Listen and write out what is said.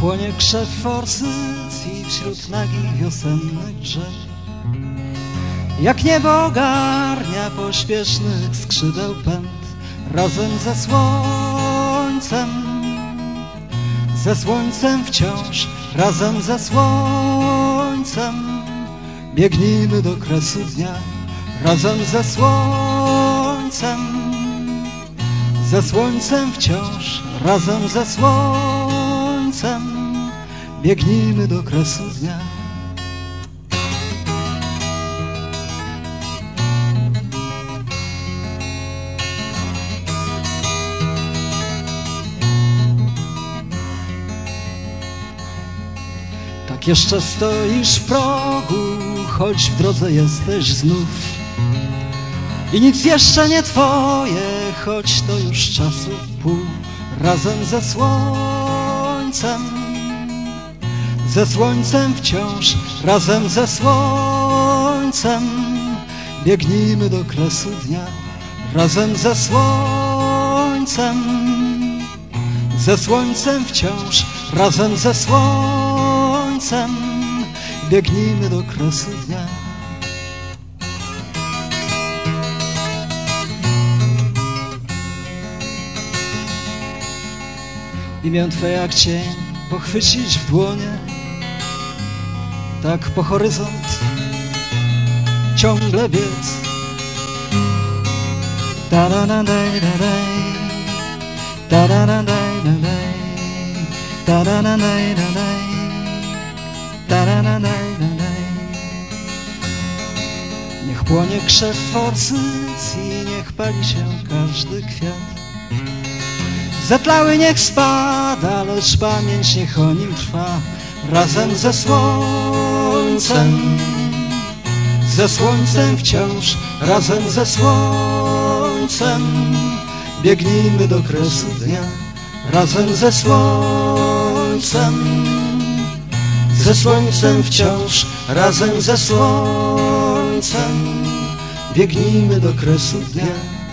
płonie krzew forsycji wśród nagich wiosennych drzew. Jak niebo ogarnia pośpiesznych skrzydeł pęd razem ze słońcem, ze słońcem wciąż, razem ze słońcem. Biegnijmy do kresu dnia, razem ze słońcem, ze słońcem wciąż, razem ze słońcem. Biegnijmy do kresu dnia. Tak jeszcze stoisz w progu, choć w drodze jesteś znów. I nic jeszcze nie twoje, choć to już czasu pół. Razem ze słońcem, ze słońcem wciąż, razem ze słońcem. Biegnijmy do kresu dnia, razem ze słońcem, ze słońcem wciąż, razem ze słońcem. Biegnijmy do kresu dnia. Imię Twe jak cień pochwycić w dłonie, tak po horyzont ciągle biec. Da da da da da da da da da da da da da da da da. Niech płonie krzew forsycji, niech pali się każdy kwiat. Zatlały niech spada, lecz pamięć niech o nim trwa. Razem ze słońcem Ze słońcem wciąż, razem ze słońcem Biegnijmy do kresu dnia. Razem ze słońcem Ze słońcem wciąż, razem ze słońcem Biegnijmy do kresu dnia